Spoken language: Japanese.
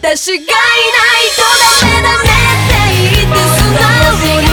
私がいないとダメダメって言って素直に